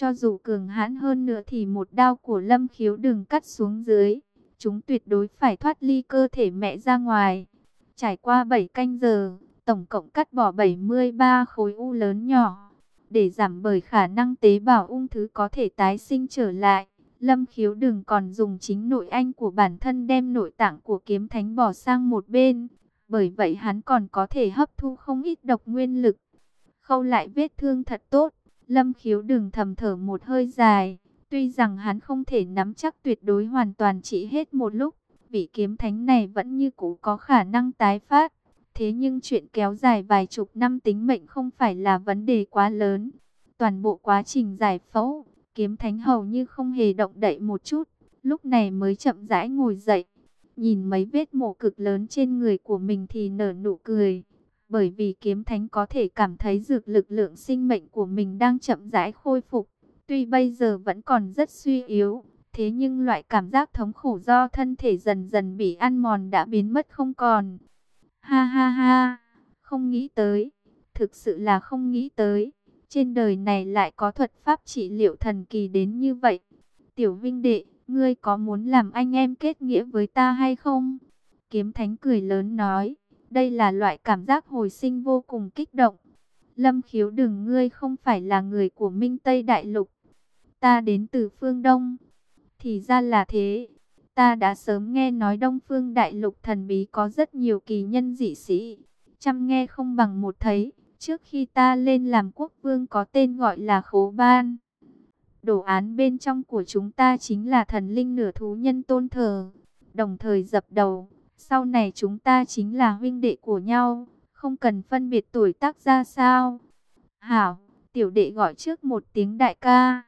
Cho dù cường hãn hơn nữa thì một đao của lâm khiếu đừng cắt xuống dưới. Chúng tuyệt đối phải thoát ly cơ thể mẹ ra ngoài. Trải qua 7 canh giờ, tổng cộng cắt bỏ 73 khối u lớn nhỏ. Để giảm bởi khả năng tế bào ung thư có thể tái sinh trở lại. Lâm khiếu đừng còn dùng chính nội anh của bản thân đem nội tạng của kiếm thánh bỏ sang một bên. Bởi vậy hắn còn có thể hấp thu không ít độc nguyên lực. Khâu lại vết thương thật tốt. Lâm khiếu đừng thầm thở một hơi dài. Tuy rằng hắn không thể nắm chắc tuyệt đối hoàn toàn trị hết một lúc. Vị kiếm thánh này vẫn như cũ có khả năng tái phát. Thế nhưng chuyện kéo dài vài chục năm tính mệnh không phải là vấn đề quá lớn. Toàn bộ quá trình giải phẫu, kiếm thánh hầu như không hề động đậy một chút. Lúc này mới chậm rãi ngồi dậy. Nhìn mấy vết mổ cực lớn trên người của mình thì nở nụ cười. Bởi vì kiếm thánh có thể cảm thấy dược lực lượng sinh mệnh của mình đang chậm rãi khôi phục. Tuy bây giờ vẫn còn rất suy yếu, thế nhưng loại cảm giác thống khổ do thân thể dần dần bị ăn mòn đã biến mất không còn. Ha ha ha, không nghĩ tới, thực sự là không nghĩ tới. Trên đời này lại có thuật pháp trị liệu thần kỳ đến như vậy. Tiểu Vinh Đệ, ngươi có muốn làm anh em kết nghĩa với ta hay không? Kiếm Thánh cười lớn nói, đây là loại cảm giác hồi sinh vô cùng kích động. Lâm khiếu đừng ngươi không phải là người của Minh Tây Đại Lục. Ta đến từ phương Đông. Thì ra là thế. Ta đã sớm nghe nói Đông Phương Đại Lục thần bí có rất nhiều kỳ nhân dị sĩ. Chăm nghe không bằng một thấy. Trước khi ta lên làm quốc vương có tên gọi là Khố Ban. Đồ án bên trong của chúng ta chính là thần linh nửa thú nhân tôn thờ. Đồng thời dập đầu. Sau này chúng ta chính là huynh đệ của nhau. Không cần phân biệt tuổi tác ra sao. Hảo, tiểu đệ gọi trước một tiếng đại ca.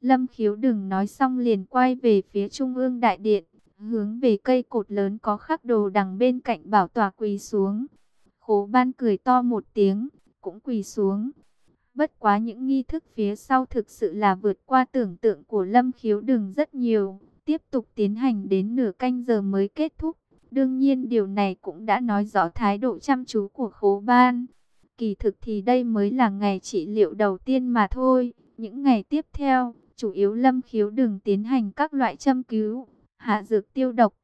Lâm khiếu đừng nói xong liền quay về phía trung ương đại điện, hướng về cây cột lớn có khắc đồ đằng bên cạnh bảo tòa quỳ xuống. Khố ban cười to một tiếng, cũng quỳ xuống. Bất quá những nghi thức phía sau thực sự là vượt qua tưởng tượng của Lâm khiếu đừng rất nhiều, tiếp tục tiến hành đến nửa canh giờ mới kết thúc. Đương nhiên điều này cũng đã nói rõ thái độ chăm chú của khố ban. Kỳ thực thì đây mới là ngày trị liệu đầu tiên mà thôi. Những ngày tiếp theo, chủ yếu lâm khiếu đừng tiến hành các loại châm cứu, hạ dược tiêu độc.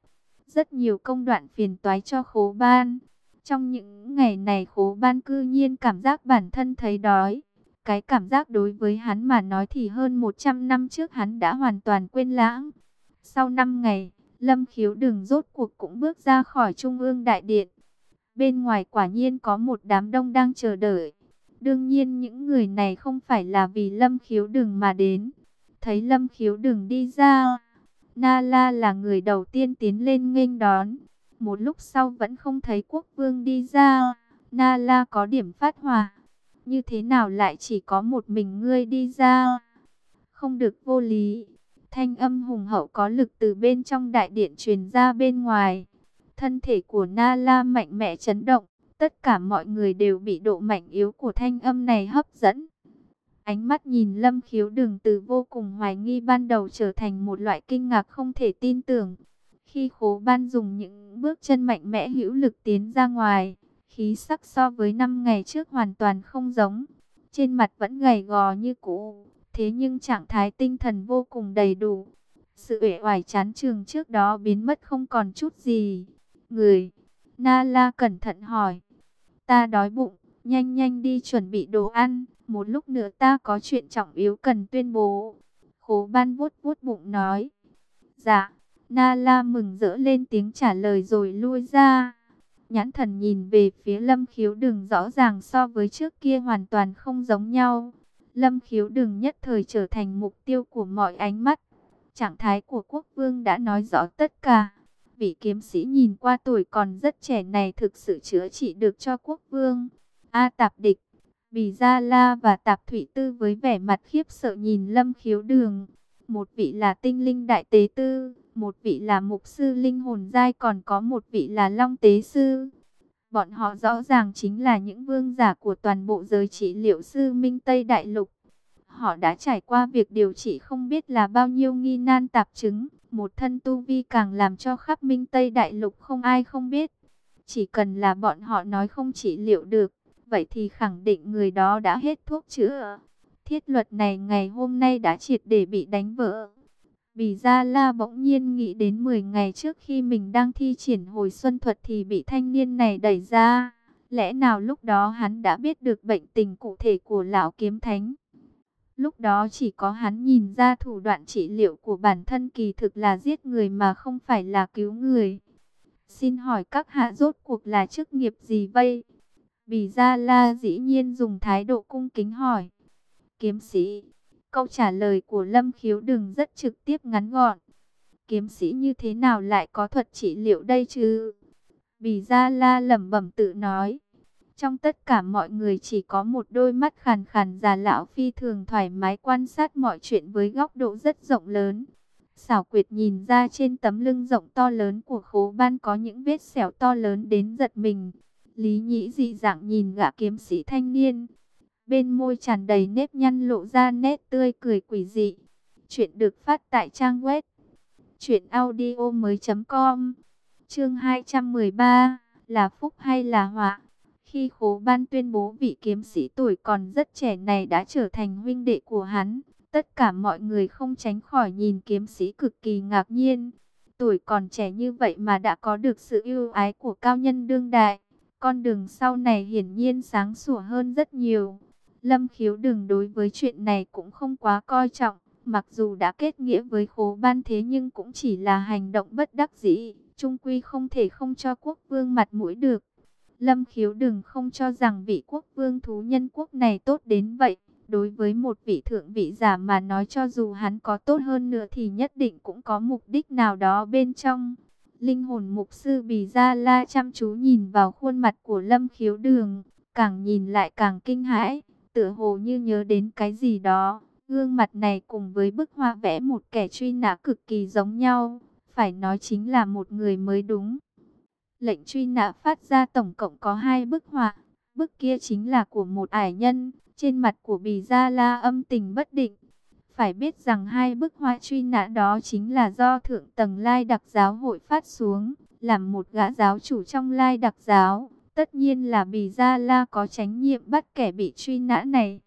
Rất nhiều công đoạn phiền toái cho khố ban. Trong những ngày này khố ban cư nhiên cảm giác bản thân thấy đói. Cái cảm giác đối với hắn mà nói thì hơn 100 năm trước hắn đã hoàn toàn quên lãng. Sau 5 ngày, lâm khiếu Đường rốt cuộc cũng bước ra khỏi trung ương đại điện. Bên ngoài quả nhiên có một đám đông đang chờ đợi. Đương nhiên những người này không phải là vì lâm khiếu Đường mà đến Thấy Lâm Khiếu Đường đi ra, Na La là người đầu tiên tiến lên nghênh đón. Một lúc sau vẫn không thấy quốc vương đi ra, Na La có điểm phát hỏa. Như thế nào lại chỉ có một mình ngươi đi ra? Không được vô lý. Thanh âm hùng hậu có lực từ bên trong đại điện truyền ra bên ngoài. Thân thể của Na La mạnh mẽ chấn động. Tất cả mọi người đều bị độ mạnh yếu của thanh âm này hấp dẫn. Ánh mắt nhìn lâm khiếu đường từ vô cùng hoài nghi ban đầu trở thành một loại kinh ngạc không thể tin tưởng. Khi khố ban dùng những bước chân mạnh mẽ hữu lực tiến ra ngoài, khí sắc so với năm ngày trước hoàn toàn không giống. Trên mặt vẫn gầy gò như cũ, thế nhưng trạng thái tinh thần vô cùng đầy đủ. Sự uể oải chán trường trước đó biến mất không còn chút gì. Người, Na La cẩn thận hỏi, ta đói bụng, nhanh nhanh đi chuẩn bị đồ ăn. Một lúc nữa ta có chuyện trọng yếu cần tuyên bố. Khố ban vuốt vuốt bụng nói. Dạ, Na La mừng rỡ lên tiếng trả lời rồi lui ra. Nhãn thần nhìn về phía lâm khiếu đường rõ ràng so với trước kia hoàn toàn không giống nhau. Lâm khiếu đừng nhất thời trở thành mục tiêu của mọi ánh mắt. Trạng thái của quốc vương đã nói rõ tất cả. Vị kiếm sĩ nhìn qua tuổi còn rất trẻ này thực sự chữa trị được cho quốc vương. A tạp địch, Bì Gia La và Tạp Thủy Tư với vẻ mặt khiếp sợ nhìn Lâm Khiếu Đường. Một vị là tinh linh đại tế tư, một vị là mục sư linh hồn giai còn có một vị là long tế sư. Bọn họ rõ ràng chính là những vương giả của toàn bộ giới trị liệu sư Minh Tây Đại Lục. Họ đã trải qua việc điều trị không biết là bao nhiêu nghi nan tạp chứng. Một thân tu vi càng làm cho khắp Minh Tây Đại Lục không ai không biết. Chỉ cần là bọn họ nói không trị liệu được, vậy thì khẳng định người đó đã hết thuốc chữa. Thiết luật này ngày hôm nay đã triệt để bị đánh vỡ. Vì Gia La bỗng nhiên nghĩ đến 10 ngày trước khi mình đang thi triển hồi xuân thuật thì bị thanh niên này đẩy ra. Lẽ nào lúc đó hắn đã biết được bệnh tình cụ thể của lão kiếm thánh? Lúc đó chỉ có hắn nhìn ra thủ đoạn trị liệu của bản thân kỳ thực là giết người mà không phải là cứu người. Xin hỏi các hạ rốt cuộc là chức nghiệp gì vậy? Bì Gia La dĩ nhiên dùng thái độ cung kính hỏi. Kiếm sĩ. Câu trả lời của Lâm Khiếu đừng rất trực tiếp ngắn gọn. Kiếm sĩ như thế nào lại có thuật trị liệu đây chứ? Bì Gia La lẩm bẩm tự nói. Trong tất cả mọi người chỉ có một đôi mắt khàn khàn già lão phi thường thoải mái quan sát mọi chuyện với góc độ rất rộng lớn. Xảo quyệt nhìn ra trên tấm lưng rộng to lớn của khố ban có những vết sẹo to lớn đến giật mình. Lý nhĩ dị dạng nhìn gã kiếm sĩ thanh niên. Bên môi tràn đầy nếp nhăn lộ ra nét tươi cười quỷ dị. Chuyện được phát tại trang web. Chuyện audio mới.com Chương 213 Là phúc hay là họa? Khi khố ban tuyên bố vị kiếm sĩ tuổi còn rất trẻ này đã trở thành huynh đệ của hắn, tất cả mọi người không tránh khỏi nhìn kiếm sĩ cực kỳ ngạc nhiên. Tuổi còn trẻ như vậy mà đã có được sự yêu ái của cao nhân đương đại, con đường sau này hiển nhiên sáng sủa hơn rất nhiều. Lâm khiếu đừng đối với chuyện này cũng không quá coi trọng, mặc dù đã kết nghĩa với khố ban thế nhưng cũng chỉ là hành động bất đắc dĩ, trung quy không thể không cho quốc vương mặt mũi được. Lâm khiếu đừng không cho rằng vị quốc vương thú nhân quốc này tốt đến vậy. Đối với một vị thượng vị giả mà nói cho dù hắn có tốt hơn nữa thì nhất định cũng có mục đích nào đó bên trong. Linh hồn mục sư Bì Gia La chăm chú nhìn vào khuôn mặt của Lâm khiếu đường, càng nhìn lại càng kinh hãi, tựa hồ như nhớ đến cái gì đó. Gương mặt này cùng với bức hoa vẽ một kẻ truy nã cực kỳ giống nhau, phải nói chính là một người mới đúng. Lệnh truy nã phát ra tổng cộng có hai bức họa. Bức kia chính là của một ải nhân, trên mặt của Bì Gia La âm tình bất định. Phải biết rằng hai bức họa truy nã đó chính là do Thượng tầng Lai Đặc Giáo hội phát xuống, làm một gã giáo chủ trong Lai Đặc Giáo. Tất nhiên là Bì Gia La có trách nhiệm bắt kẻ bị truy nã này.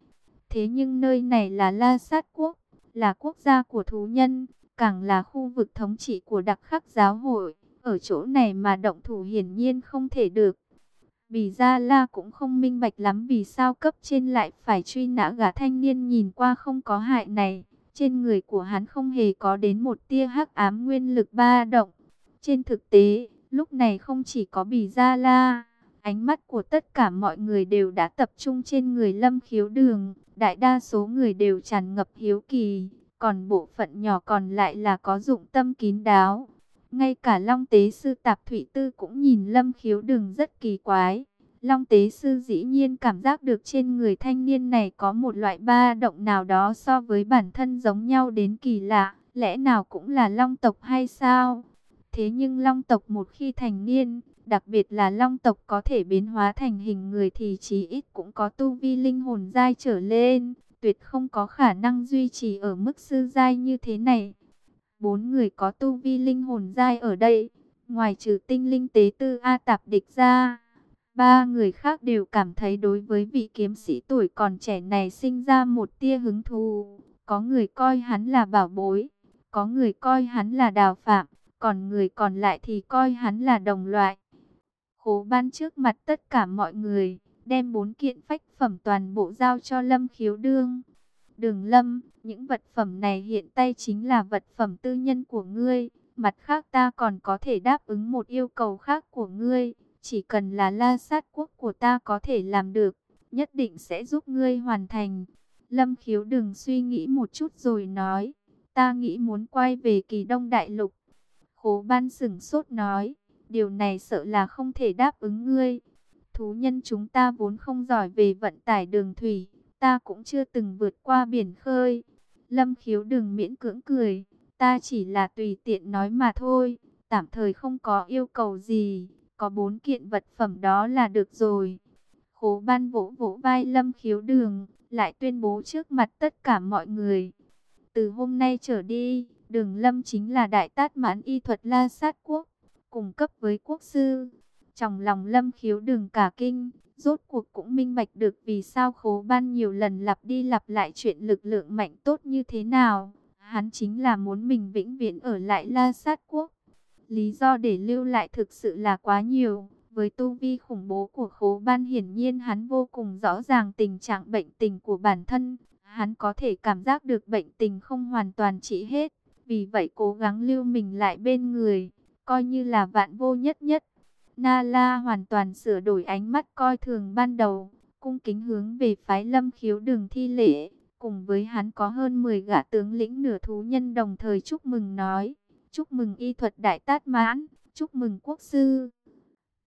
Thế nhưng nơi này là La Sát Quốc, là quốc gia của thú nhân, càng là khu vực thống trị của đặc khắc giáo hội. Ở chỗ này mà động thủ hiển nhiên không thể được. Bì Gia La cũng không minh bạch lắm vì sao cấp trên lại phải truy nã gã thanh niên nhìn qua không có hại này. Trên người của hắn không hề có đến một tia hắc ám nguyên lực ba động. Trên thực tế, lúc này không chỉ có Bì Gia La, ánh mắt của tất cả mọi người đều đã tập trung trên người lâm khiếu đường. Đại đa số người đều tràn ngập hiếu kỳ, còn bộ phận nhỏ còn lại là có dụng tâm kín đáo. Ngay cả Long Tế Sư Tạp Thủy Tư cũng nhìn Lâm Khiếu đường rất kỳ quái. Long Tế Sư dĩ nhiên cảm giác được trên người thanh niên này có một loại ba động nào đó so với bản thân giống nhau đến kỳ lạ. Lẽ nào cũng là Long tộc hay sao? Thế nhưng Long tộc một khi thành niên, đặc biệt là Long tộc có thể biến hóa thành hình người thì chí ít cũng có tu vi linh hồn giai trở lên. Tuyệt không có khả năng duy trì ở mức sư giai như thế này. Bốn người có tu vi linh hồn giai ở đây, ngoài trừ tinh linh tế tư A tạp địch ra. Ba người khác đều cảm thấy đối với vị kiếm sĩ tuổi còn trẻ này sinh ra một tia hứng thú. Có người coi hắn là bảo bối, có người coi hắn là đào phạm, còn người còn lại thì coi hắn là đồng loại. Cố ban trước mặt tất cả mọi người, đem bốn kiện phách phẩm toàn bộ giao cho Lâm Khiếu Đương. Đường Lâm, những vật phẩm này hiện tay chính là vật phẩm tư nhân của ngươi. Mặt khác ta còn có thể đáp ứng một yêu cầu khác của ngươi. Chỉ cần là la sát quốc của ta có thể làm được, nhất định sẽ giúp ngươi hoàn thành. Lâm khiếu đừng suy nghĩ một chút rồi nói. Ta nghĩ muốn quay về kỳ đông đại lục. Khố ban sửng sốt nói. Điều này sợ là không thể đáp ứng ngươi. Thú nhân chúng ta vốn không giỏi về vận tải đường thủy ta cũng chưa từng vượt qua biển khơi. Lâm khiếu đừng miễn cưỡng cười, ta chỉ là tùy tiện nói mà thôi, tạm thời không có yêu cầu gì, có bốn kiện vật phẩm đó là được rồi. Khố ban vỗ vỗ vai lâm khiếu đường, lại tuyên bố trước mặt tất cả mọi người. Từ hôm nay trở đi, đường lâm chính là đại tát mãn y thuật la sát quốc, cùng cấp với quốc sư. Trong lòng lâm khiếu đường cả kinh, rốt cuộc cũng minh bạch được vì sao khố ban nhiều lần lặp đi lặp lại chuyện lực lượng mạnh tốt như thế nào. Hắn chính là muốn mình vĩnh viễn ở lại La Sát Quốc. Lý do để lưu lại thực sự là quá nhiều. Với tu vi khủng bố của khố ban hiển nhiên hắn vô cùng rõ ràng tình trạng bệnh tình của bản thân. Hắn có thể cảm giác được bệnh tình không hoàn toàn trị hết. Vì vậy cố gắng lưu mình lại bên người, coi như là vạn vô nhất nhất. Na La hoàn toàn sửa đổi ánh mắt coi thường ban đầu, cung kính hướng về phái lâm khiếu đường thi lễ. Cùng với hắn có hơn 10 gã tướng lĩnh nửa thú nhân đồng thời chúc mừng nói. Chúc mừng y thuật đại tát mãn, chúc mừng quốc sư.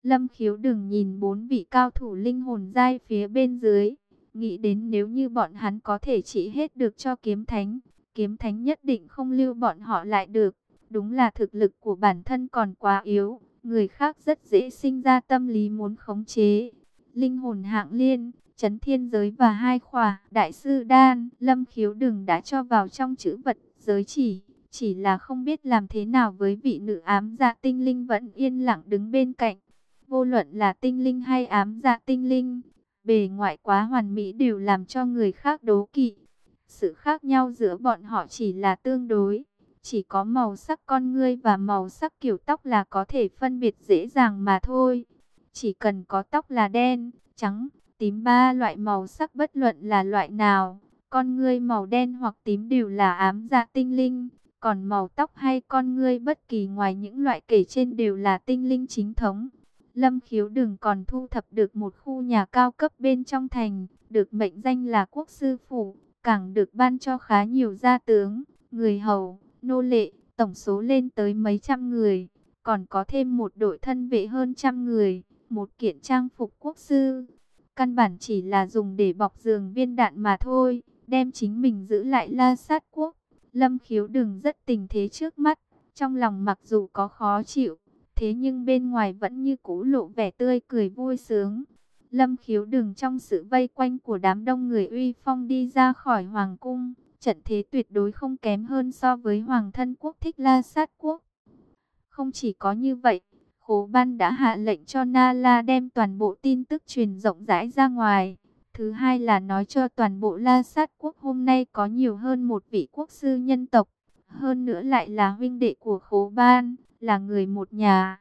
Lâm khiếu đừng nhìn bốn vị cao thủ linh hồn dai phía bên dưới. Nghĩ đến nếu như bọn hắn có thể trị hết được cho kiếm thánh. Kiếm thánh nhất định không lưu bọn họ lại được. Đúng là thực lực của bản thân còn quá yếu. Người khác rất dễ sinh ra tâm lý muốn khống chế. Linh hồn hạng liên, chấn thiên giới và hai khỏa đại sư đan, lâm khiếu đừng đã cho vào trong chữ vật giới chỉ. Chỉ là không biết làm thế nào với vị nữ ám dạ tinh linh vẫn yên lặng đứng bên cạnh. Vô luận là tinh linh hay ám dạ tinh linh, bề ngoại quá hoàn mỹ đều làm cho người khác đố kỵ. Sự khác nhau giữa bọn họ chỉ là tương đối. Chỉ có màu sắc con ngươi và màu sắc kiểu tóc là có thể phân biệt dễ dàng mà thôi. Chỉ cần có tóc là đen, trắng, tím ba loại màu sắc bất luận là loại nào. Con ngươi màu đen hoặc tím đều là ám dạ tinh linh. Còn màu tóc hay con ngươi bất kỳ ngoài những loại kể trên đều là tinh linh chính thống. Lâm khiếu đừng còn thu thập được một khu nhà cao cấp bên trong thành, được mệnh danh là quốc sư phủ, càng được ban cho khá nhiều gia tướng, người hầu, nô lệ, tổng số lên tới mấy trăm người, còn có thêm một đội thân vệ hơn trăm người, một kiện trang phục quốc sư. Căn bản chỉ là dùng để bọc giường viên đạn mà thôi, đem chính mình giữ lại la sát quốc. Lâm khiếu đừng rất tình thế trước mắt, trong lòng mặc dù có khó chịu, thế nhưng bên ngoài vẫn như cũ lộ vẻ tươi cười vui sướng. Lâm khiếu đừng trong sự vây quanh của đám đông người uy phong đi ra khỏi hoàng cung, trận thế tuyệt đối không kém hơn so với hoàng thân quốc thích la sát quốc. Không chỉ có như vậy, Khố Ban đã hạ lệnh cho Na La đem toàn bộ tin tức truyền rộng rãi ra ngoài. Thứ hai là nói cho toàn bộ La Sát quốc hôm nay có nhiều hơn một vị quốc sư nhân tộc. Hơn nữa lại là huynh đệ của Khố Ban, là người một nhà.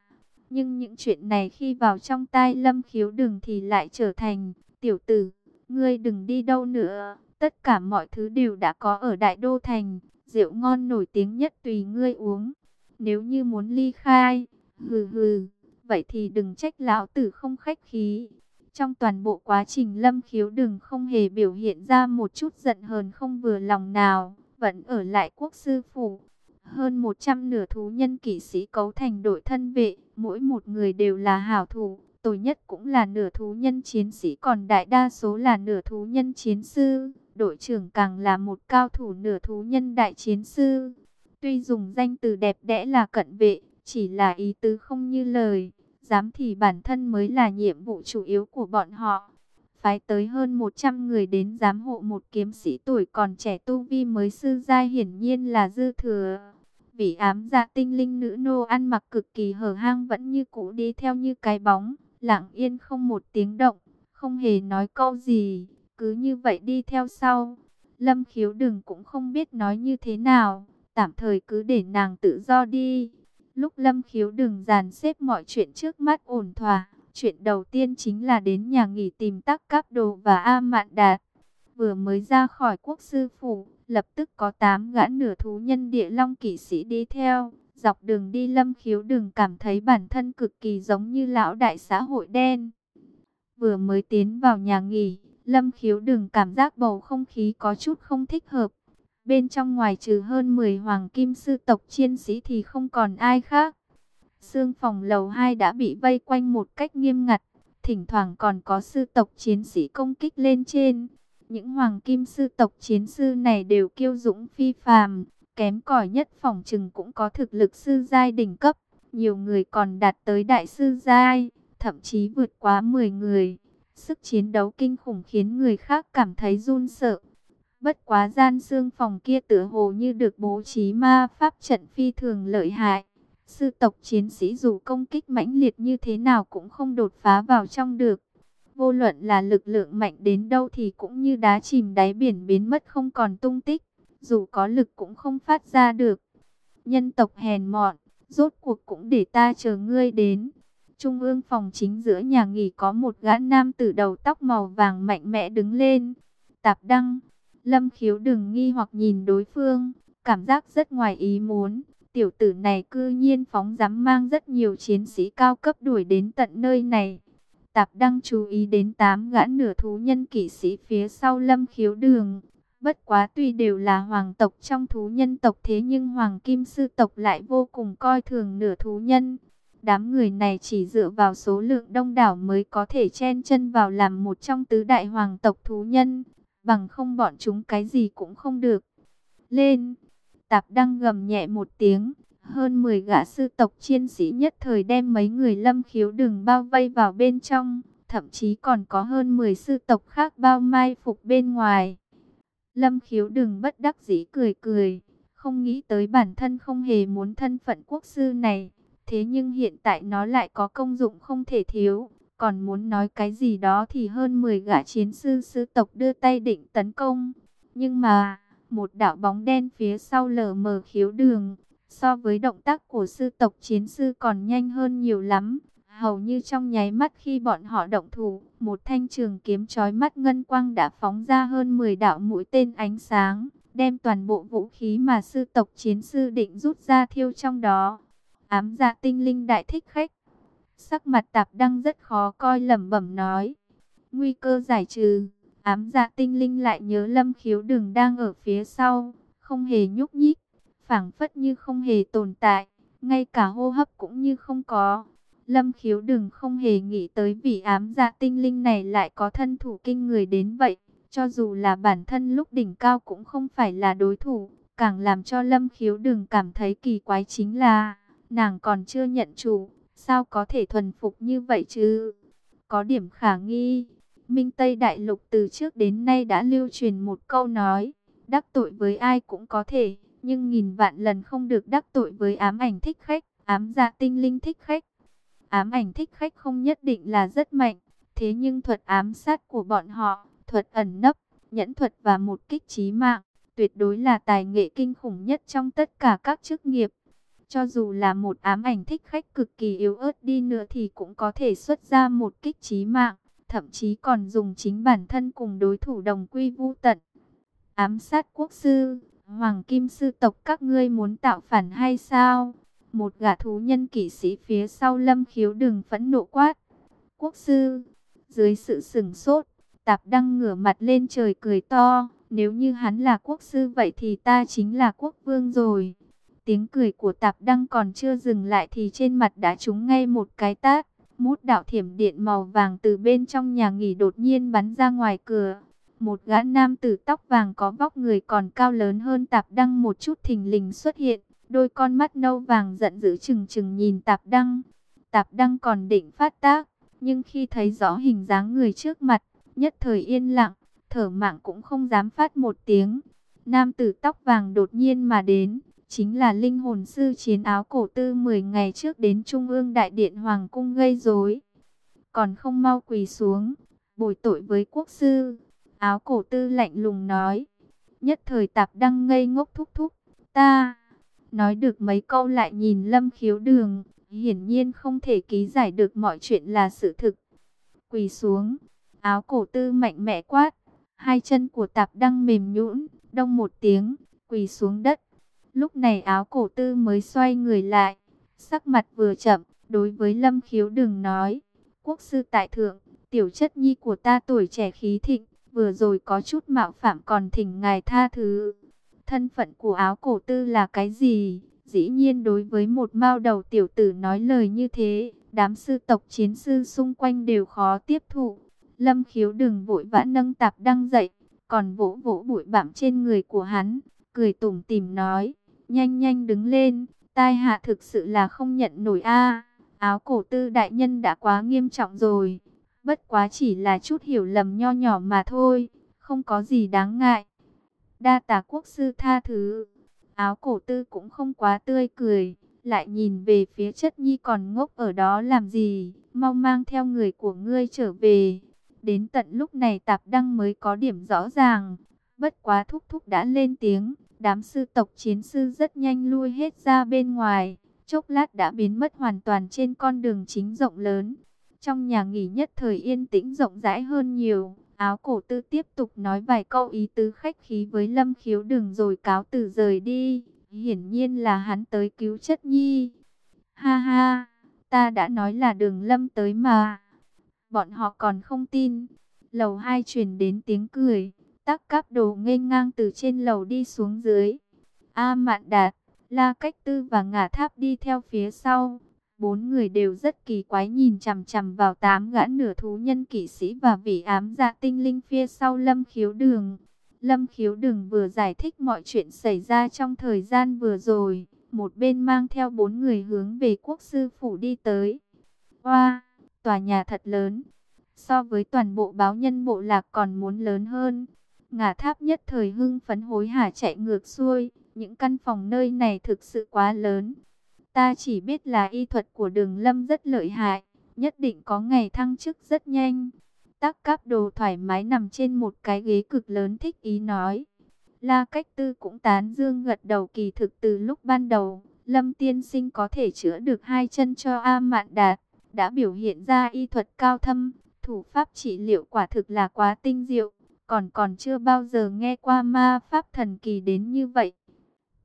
Nhưng những chuyện này khi vào trong tai lâm khiếu đừng thì lại trở thành, tiểu tử, ngươi đừng đi đâu nữa, tất cả mọi thứ đều đã có ở Đại Đô Thành, rượu ngon nổi tiếng nhất tùy ngươi uống. Nếu như muốn ly khai, hừ hừ, vậy thì đừng trách lão tử không khách khí. Trong toàn bộ quá trình lâm khiếu đừng không hề biểu hiện ra một chút giận hờn không vừa lòng nào, vẫn ở lại quốc sư phủ. Hơn 100 nửa thú nhân kỵ sĩ cấu thành đội thân vệ, mỗi một người đều là hảo thủ, tồi nhất cũng là nửa thú nhân chiến sĩ còn đại đa số là nửa thú nhân chiến sư. Đội trưởng càng là một cao thủ nửa thú nhân đại chiến sư. Tuy dùng danh từ đẹp đẽ là cận vệ, chỉ là ý tứ không như lời, dám thì bản thân mới là nhiệm vụ chủ yếu của bọn họ. Phái tới hơn 100 người đến giám hộ một kiếm sĩ tuổi còn trẻ tu vi mới sư giai hiển nhiên là dư thừa. Vị ám dạ tinh linh nữ nô ăn mặc cực kỳ hở hang vẫn như cũ đi theo như cái bóng, lặng yên không một tiếng động, không hề nói câu gì, cứ như vậy đi theo sau. Lâm khiếu đừng cũng không biết nói như thế nào, tạm thời cứ để nàng tự do đi. Lúc Lâm khiếu đừng dàn xếp mọi chuyện trước mắt ổn thỏa, chuyện đầu tiên chính là đến nhà nghỉ tìm tắc cáp đồ và A Mạn Đạt. Vừa mới ra khỏi quốc sư phủ, lập tức có tám gã nửa thú nhân địa long kỵ sĩ đi theo. Dọc đường đi lâm khiếu đừng cảm thấy bản thân cực kỳ giống như lão đại xã hội đen. Vừa mới tiến vào nhà nghỉ, lâm khiếu đừng cảm giác bầu không khí có chút không thích hợp. Bên trong ngoài trừ hơn 10 hoàng kim sư tộc chiến sĩ thì không còn ai khác. Sương phòng lầu 2 đã bị vây quanh một cách nghiêm ngặt. Thỉnh thoảng còn có sư tộc chiến sĩ công kích lên trên. Những hoàng kim sư tộc chiến sư này đều kiêu dũng phi phàm, kém cỏi nhất phòng trừng cũng có thực lực sư giai đỉnh cấp, nhiều người còn đạt tới đại sư giai, thậm chí vượt quá 10 người. Sức chiến đấu kinh khủng khiến người khác cảm thấy run sợ. Bất quá gian xương phòng kia tựa hồ như được bố trí ma pháp trận phi thường lợi hại. Sư tộc chiến sĩ dù công kích mãnh liệt như thế nào cũng không đột phá vào trong được. Vô luận là lực lượng mạnh đến đâu thì cũng như đá chìm đáy biển biến mất không còn tung tích. Dù có lực cũng không phát ra được. Nhân tộc hèn mọn, rốt cuộc cũng để ta chờ ngươi đến. Trung ương phòng chính giữa nhà nghỉ có một gã nam tử đầu tóc màu vàng mạnh mẽ đứng lên. Tạp đăng, lâm khiếu đừng nghi hoặc nhìn đối phương, cảm giác rất ngoài ý muốn. Tiểu tử này cư nhiên phóng dám mang rất nhiều chiến sĩ cao cấp đuổi đến tận nơi này. Tạp đăng chú ý đến tám gã nửa thú nhân kỵ sĩ phía sau lâm khiếu đường. Bất quá tuy đều là hoàng tộc trong thú nhân tộc thế nhưng hoàng kim sư tộc lại vô cùng coi thường nửa thú nhân. Đám người này chỉ dựa vào số lượng đông đảo mới có thể chen chân vào làm một trong tứ đại hoàng tộc thú nhân. Bằng không bọn chúng cái gì cũng không được. Lên! Tạp đăng gầm nhẹ một tiếng. Hơn 10 gã sư tộc chiến sĩ nhất thời đem mấy người lâm khiếu đường bao vây vào bên trong. Thậm chí còn có hơn 10 sư tộc khác bao mai phục bên ngoài. Lâm khiếu đừng bất đắc dĩ cười cười. Không nghĩ tới bản thân không hề muốn thân phận quốc sư này. Thế nhưng hiện tại nó lại có công dụng không thể thiếu. Còn muốn nói cái gì đó thì hơn 10 gã chiến sư sư tộc đưa tay định tấn công. Nhưng mà, một đạo bóng đen phía sau lờ mờ khiếu đường. So với động tác của sư tộc chiến sư còn nhanh hơn nhiều lắm. Hầu như trong nháy mắt khi bọn họ động thủ, một thanh trường kiếm chói mắt ngân quang đã phóng ra hơn 10 đạo mũi tên ánh sáng, đem toàn bộ vũ khí mà sư tộc chiến sư định rút ra thiêu trong đó. Ám dạ tinh linh đại thích khách. Sắc mặt tạp đăng rất khó coi lẩm bẩm nói. Nguy cơ giải trừ. Ám dạ tinh linh lại nhớ lâm khiếu đường đang ở phía sau. Không hề nhúc nhích. phảng phất như không hề tồn tại. Ngay cả hô hấp cũng như không có. Lâm khiếu đừng không hề nghĩ tới vì ám dạ tinh linh này lại có thân thủ kinh người đến vậy. Cho dù là bản thân lúc đỉnh cao cũng không phải là đối thủ. Càng làm cho lâm khiếu đừng cảm thấy kỳ quái chính là nàng còn chưa nhận chủ. Sao có thể thuần phục như vậy chứ? Có điểm khả nghi. Minh Tây Đại Lục từ trước đến nay đã lưu truyền một câu nói. Đắc tội với ai cũng có thể. Nhưng nghìn vạn lần không được đắc tội với ám ảnh thích khách. Ám gia tinh linh thích khách. Ám ảnh thích khách không nhất định là rất mạnh, thế nhưng thuật ám sát của bọn họ, thuật ẩn nấp, nhẫn thuật và một kích trí mạng, tuyệt đối là tài nghệ kinh khủng nhất trong tất cả các chức nghiệp. Cho dù là một ám ảnh thích khách cực kỳ yếu ớt đi nữa thì cũng có thể xuất ra một kích trí mạng, thậm chí còn dùng chính bản thân cùng đối thủ đồng quy vu tận. Ám sát quốc sư, hoàng kim sư tộc các ngươi muốn tạo phản hay sao? Một gã thú nhân kỵ sĩ phía sau lâm khiếu đừng phẫn nộ quát. Quốc sư, dưới sự sừng sốt, tạp đăng ngửa mặt lên trời cười to. Nếu như hắn là quốc sư vậy thì ta chính là quốc vương rồi. Tiếng cười của tạp đăng còn chưa dừng lại thì trên mặt đã trúng ngay một cái tát. Mút đạo thiểm điện màu vàng từ bên trong nhà nghỉ đột nhiên bắn ra ngoài cửa. Một gã nam tử tóc vàng có vóc người còn cao lớn hơn tạp đăng một chút thình lình xuất hiện. Đôi con mắt nâu vàng giận dữ chừng chừng nhìn tạp đăng. Tạp đăng còn định phát tác, nhưng khi thấy rõ hình dáng người trước mặt, nhất thời yên lặng, thở mạng cũng không dám phát một tiếng. Nam tử tóc vàng đột nhiên mà đến, chính là linh hồn sư chiến áo cổ tư 10 ngày trước đến Trung ương Đại Điện Hoàng Cung gây rối. Còn không mau quỳ xuống, bồi tội với quốc sư. Áo cổ tư lạnh lùng nói. Nhất thời tạp đăng ngây ngốc thúc thúc. Ta, Nói được mấy câu lại nhìn lâm khiếu đường, hiển nhiên không thể ký giải được mọi chuyện là sự thực. Quỳ xuống, áo cổ tư mạnh mẽ quát, hai chân của tạp đăng mềm nhũn, đông một tiếng, quỳ xuống đất. Lúc này áo cổ tư mới xoay người lại, sắc mặt vừa chậm, đối với lâm khiếu đường nói, quốc sư tại thượng, tiểu chất nhi của ta tuổi trẻ khí thịnh, vừa rồi có chút mạo phạm còn thỉnh ngài tha thứ. Thân phận của áo cổ tư là cái gì? Dĩ nhiên đối với một mao đầu tiểu tử nói lời như thế, đám sư tộc chiến sư xung quanh đều khó tiếp thụ. Lâm khiếu đừng vội vã nâng tạp đăng dậy, còn vỗ vỗ bụi bặm trên người của hắn, cười tủm tìm nói, nhanh nhanh đứng lên, tai hạ thực sự là không nhận nổi a áo cổ tư đại nhân đã quá nghiêm trọng rồi, bất quá chỉ là chút hiểu lầm nho nhỏ mà thôi, không có gì đáng ngại. Đa tà quốc sư tha thứ. Áo cổ tư cũng không quá tươi cười. lại nhìn về phía chất nhi còn ngốc ở đó làm gì, mau mang theo người của ngươi trở về. Đến tận lúc này tạp đăng mới có điểm rõ ràng, bất quá thúc thúc đã lên tiếng, đám sư tộc chiến sư rất nhanh lui hết ra bên ngoài, chốc lát đã biến mất hoàn toàn trên con đường chính rộng lớn. Trong nhà nghỉ nhất thời yên tĩnh rộng rãi hơn nhiều, áo cổ tư tiếp tục nói vài câu ý tứ khách khí với lâm khiếu đường rồi cáo từ rời đi. Hiển nhiên là hắn tới cứu chất nhi. Ha ha, ta đã nói là đường lâm tới mà. Bọn họ còn không tin. Lầu hai truyền đến tiếng cười. Tắc các đồ nghênh ngang từ trên lầu đi xuống dưới. A mạn đạt, la cách tư và ngả tháp đi theo phía sau. Bốn người đều rất kỳ quái nhìn chằm chằm vào tám gã nửa thú nhân kỵ sĩ và vị ám dạ tinh linh phía sau lâm khiếu đường. Lâm khiếu đường vừa giải thích mọi chuyện xảy ra trong thời gian vừa rồi. Một bên mang theo bốn người hướng về quốc sư phủ đi tới. Hoa, tòa nhà thật lớn. So với toàn bộ báo nhân bộ lạc còn muốn lớn hơn. Ngà tháp nhất thời hưng phấn hối hả chạy ngược xuôi. Những căn phòng nơi này thực sự quá lớn. Ta chỉ biết là y thuật của đường lâm rất lợi hại. Nhất định có ngày thăng chức rất nhanh. Tắc cáp đồ thoải mái nằm trên một cái ghế cực lớn thích ý nói. La cách tư cũng tán dương gật đầu kỳ thực từ lúc ban đầu. Lâm tiên sinh có thể chữa được hai chân cho A Mạn Đạt. Đã biểu hiện ra y thuật cao thâm. Thủ pháp trị liệu quả thực là quá tinh diệu. Còn còn chưa bao giờ nghe qua ma pháp thần kỳ đến như vậy.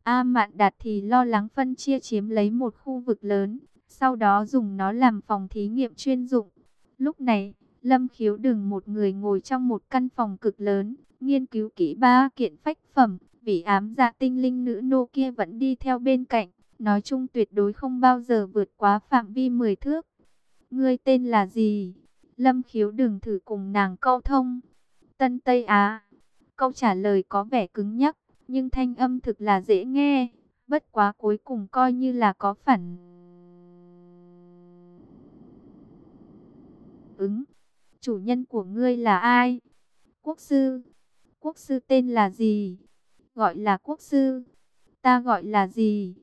A Mạn Đạt thì lo lắng phân chia chiếm lấy một khu vực lớn. Sau đó dùng nó làm phòng thí nghiệm chuyên dụng. Lúc này... Lâm khiếu đừng một người ngồi trong một căn phòng cực lớn, nghiên cứu kỹ ba kiện phách phẩm, vị ám dạ tinh linh nữ nô kia vẫn đi theo bên cạnh, nói chung tuyệt đối không bao giờ vượt quá phạm vi 10 thước. Ngươi tên là gì? Lâm khiếu đừng thử cùng nàng câu thông. Tân Tây Á. Câu trả lời có vẻ cứng nhắc, nhưng thanh âm thực là dễ nghe, bất quá cuối cùng coi như là có phản. Ứng chủ nhân của ngươi là ai? Quốc sư. Quốc sư tên là gì? Gọi là quốc sư. Ta gọi là gì?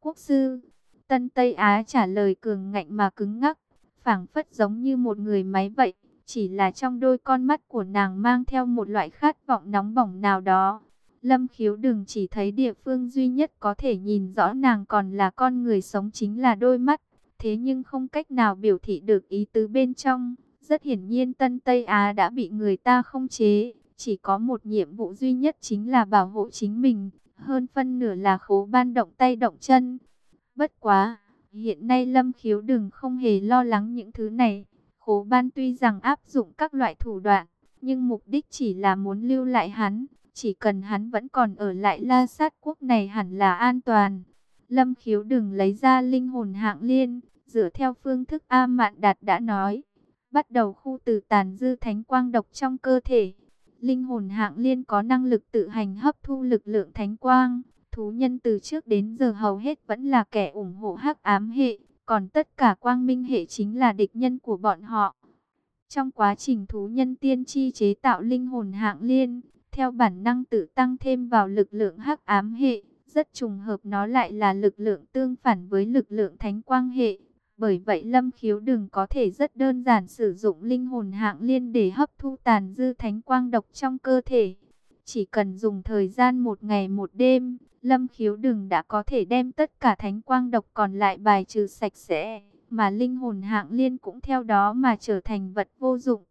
Quốc sư. Tân Tây Á trả lời cường ngạnh mà cứng ngắc, phảng phất giống như một người máy vậy. Chỉ là trong đôi con mắt của nàng mang theo một loại khát vọng nóng bỏng nào đó. Lâm khiếu đừng chỉ thấy địa phương duy nhất có thể nhìn rõ nàng còn là con người sống chính là đôi mắt. Thế nhưng không cách nào biểu thị được ý tứ bên trong. Rất hiển nhiên Tân Tây Á đã bị người ta không chế, chỉ có một nhiệm vụ duy nhất chính là bảo hộ chính mình, hơn phân nửa là khố ban động tay động chân. Bất quá, hiện nay Lâm Khiếu đừng không hề lo lắng những thứ này. Khố ban tuy rằng áp dụng các loại thủ đoạn, nhưng mục đích chỉ là muốn lưu lại hắn. Chỉ cần hắn vẫn còn ở lại la sát quốc này hẳn là an toàn. Lâm khiếu đừng lấy ra linh hồn hạng liên, dựa theo phương thức A Mạn Đạt đã nói bắt đầu khu từ tàn dư thánh quang độc trong cơ thể. Linh hồn hạng liên có năng lực tự hành hấp thu lực lượng thánh quang. Thú nhân từ trước đến giờ hầu hết vẫn là kẻ ủng hộ hắc ám hệ, còn tất cả quang minh hệ chính là địch nhân của bọn họ. Trong quá trình thú nhân tiên tri chế tạo linh hồn hạng liên, theo bản năng tự tăng thêm vào lực lượng hắc ám hệ, rất trùng hợp nó lại là lực lượng tương phản với lực lượng thánh quang hệ. Bởi vậy Lâm Khiếu đừng có thể rất đơn giản sử dụng linh hồn hạng liên để hấp thu tàn dư thánh quang độc trong cơ thể. Chỉ cần dùng thời gian một ngày một đêm, Lâm Khiếu đừng đã có thể đem tất cả thánh quang độc còn lại bài trừ sạch sẽ, mà linh hồn hạng liên cũng theo đó mà trở thành vật vô dụng.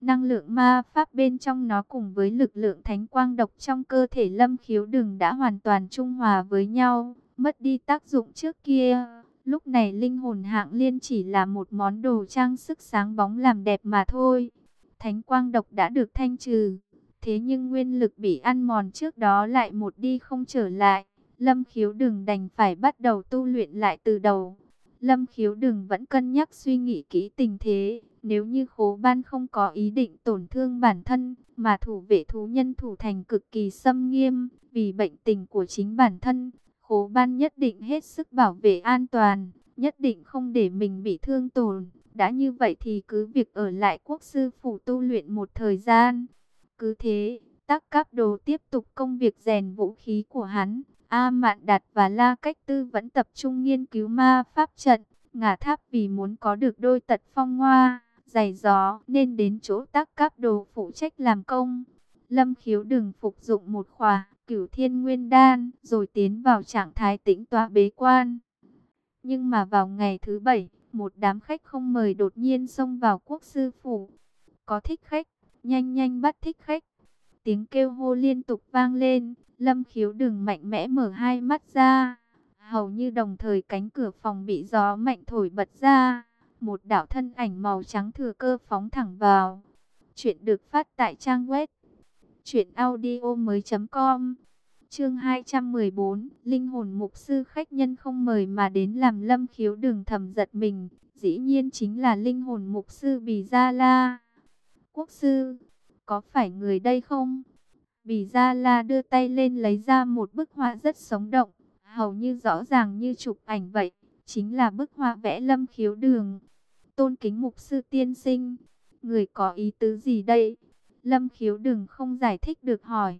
Năng lượng ma pháp bên trong nó cùng với lực lượng thánh quang độc trong cơ thể Lâm Khiếu đừng đã hoàn toàn trung hòa với nhau, mất đi tác dụng trước kia. Lúc này linh hồn hạng liên chỉ là một món đồ trang sức sáng bóng làm đẹp mà thôi. Thánh quang độc đã được thanh trừ. Thế nhưng nguyên lực bị ăn mòn trước đó lại một đi không trở lại. Lâm khiếu đừng đành phải bắt đầu tu luyện lại từ đầu. Lâm khiếu đừng vẫn cân nhắc suy nghĩ kỹ tình thế. Nếu như khố ban không có ý định tổn thương bản thân, mà thủ vệ thú nhân thủ thành cực kỳ xâm nghiêm, vì bệnh tình của chính bản thân, Khố ban nhất định hết sức bảo vệ an toàn, nhất định không để mình bị thương tổn. Đã như vậy thì cứ việc ở lại quốc sư phủ tu luyện một thời gian. Cứ thế, Tắc các Đồ tiếp tục công việc rèn vũ khí của hắn. A Mạn Đạt và La Cách Tư vẫn tập trung nghiên cứu ma pháp trận. Ngả tháp vì muốn có được đôi tật phong hoa, dày gió nên đến chỗ Tắc các Đồ phụ trách làm công. Lâm khiếu đừng phục dụng một khóa cửu thiên nguyên đan rồi tiến vào trạng thái tĩnh tọa bế quan. Nhưng mà vào ngày thứ bảy, một đám khách không mời đột nhiên xông vào quốc sư phủ. Có thích khách, nhanh nhanh bắt thích khách. Tiếng kêu hô liên tục vang lên, lâm khiếu đừng mạnh mẽ mở hai mắt ra. Hầu như đồng thời cánh cửa phòng bị gió mạnh thổi bật ra. Một đạo thân ảnh màu trắng thừa cơ phóng thẳng vào. Chuyện được phát tại trang web truyệnaudiomoi.com Chương 214, linh hồn mục sư khách nhân không mời mà đến làm Lâm Khiếu đừng thầm giật mình, dĩ nhiên chính là linh hồn mục sư Bì Gia La. Quốc sư, có phải người đây không? Bì Gia La đưa tay lên lấy ra một bức họa rất sống động, hầu như rõ ràng như chụp ảnh vậy, chính là bức họa vẽ Lâm Khiếu đường. Tôn kính mục sư tiên sinh, người có ý tứ gì đây? Lâm Khiếu Đường không giải thích được hỏi.